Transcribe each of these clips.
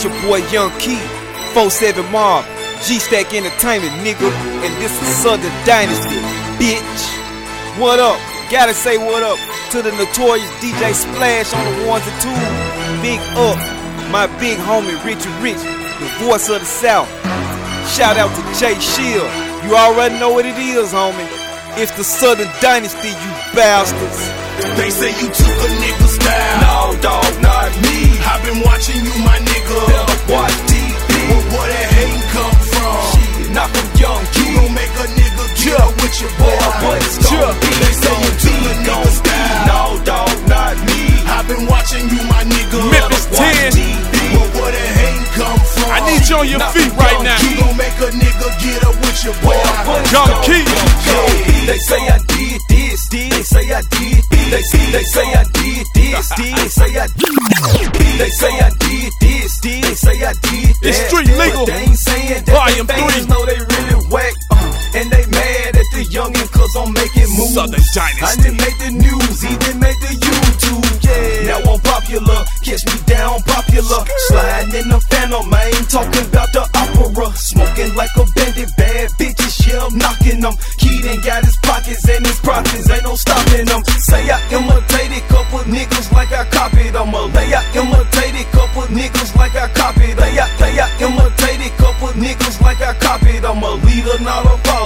It's your boy Young Key, 47 Mob, G Stack Entertainment, nigga, and this is Southern Dynasty, bitch. What up? Gotta say what up to the notorious DJ Splash on the ones and twos. Big up, my big homie Richie Rich, the voice of the South. Shout out to Jay Shield. You already know what it is, homie. It's the Southern Dynasty, you bastards. They say you took a nigga style. No, where I gonna be. They say you. No, dog, not me. I've been watching you, my nigga. Memphis 10. But where the hate come from? I need you on your feet right now. You gon' make a nigga get up with your boy. Key. They say I did this. They say I did this. They say I did this. They say I did this. They say I did this. They say I did this. It's street legal. Volume 3 youngin' cause I'm making moves. Southern Dynasty. I didn't make the news, he didn't make the YouTube. Yeah. Now I'm popular, catch me down popular. Sliding in the phantom, I ain't talking about the opera. Smoking like a bandit, bad bitches, yeah, I'm knocking them. Keaton got his pockets and his profits, ain't no stopping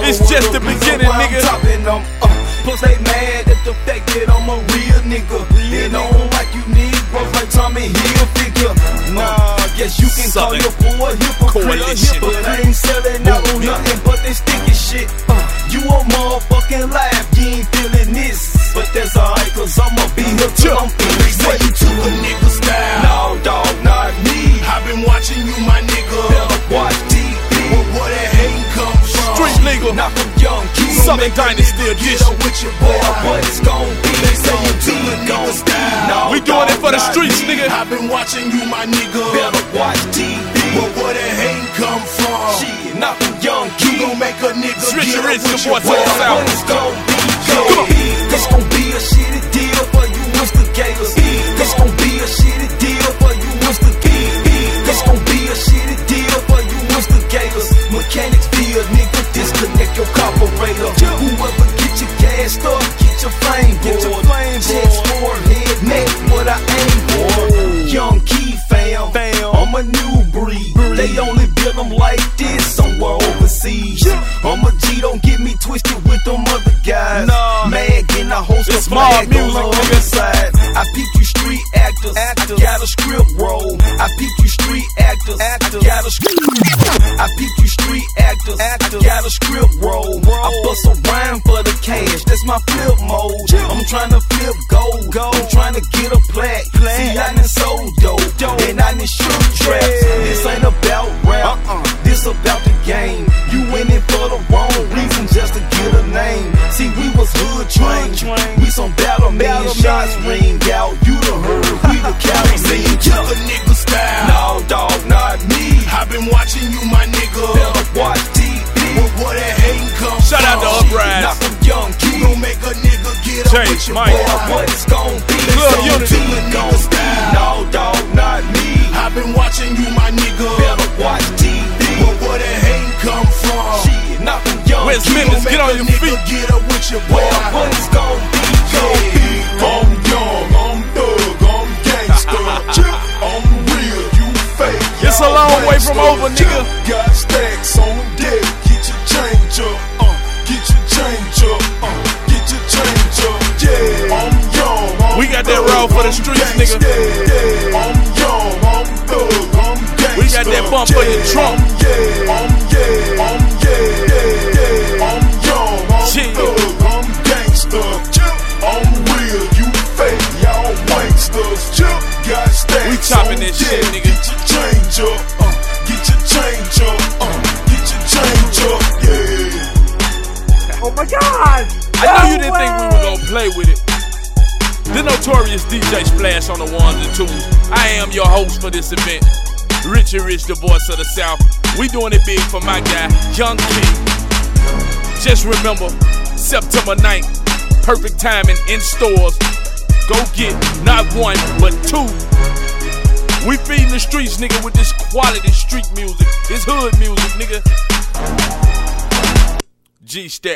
It's just the beginning, nigga. Uh, plus they mad at the fact that I'm a real nigga. They don't like you niggas like Tommy Hilfiger. Nah, guess you can Southern call your boy hypocrite. Coalition. But I ain't selling out on nothing but they sticky shit. Uh, you a motherfucking laugh, you ain't feeling this. But that's alright, Legal. Knock 'em young, keep Southern Dynasty edition. With your boy, what it's gon' be. They say you a be nigga gon' style. No, We doing it for the streets, nigga. I've been watching you, my nigga. Better watch TV. But where that hate come from? Shit, knock 'em young, You keep gon' make a nigga Richie get Rich, the your the boy. South. What it's gon' be. Come on. This gon' be a shitty deal for you instigators. This gon' be a shitty deal for you instigators. This gon' be a shitty deal for you instigators. Mechanics feel nigga other guys. Nah. Mad getting a host It's of flag music, on the side. I peep you street actors. I got a script roll. I peep you street actors. I got a script. I peep you street actors. I got a script roll. I bust a rhyme for the cash. That's my flip mode. I'm trying to flip gold. I'm trying to get a plaque. See, I done sold dope. And I done shoot traps. This ain't about rap. This about the game. You in it for the wrong reason just to nigga get up Jay, with your Mike. what it's gon' be. Club So Unity. you gon' style. No, dog, not me. I've been watching you, my nigga. Better watch TV. Where, where that hating come from? Shit, knock 'em young, Where's Memphis? Get on your feet. Get up with your boy. Well, what it's gon' be. Yeah. I'm young, I'm thug, I'm gangster. I'm real, you fake. It's a long way from over, nigga. Got stacks on deck, We got that thug, raw for the streets, nigga. I'm young, I'm thug, I'm gangsta. We got that bump for your trunk. I'm yeah, I'm yeah, I'm yeah, yeah, yeah. I'm young, I'm thug, I'm gangsta. I'm real, you fake, y'all wanksters. Got stacks We chopping on that shit, nigga. Get your change up, uh, get your change up, uh, get your change up, yeah. Oh my god! I know you didn't think we were gonna play with it. Notorious DJ Splash on the ones and twos. I am your host for this event. Richie Rich, the voice of the South. We doing it big for my guy, Young King. Just remember, September 9th, perfect timing in stores. Go get not one, but two We feeding the streets, nigga, with this quality street music. This hood music, nigga. G Stack.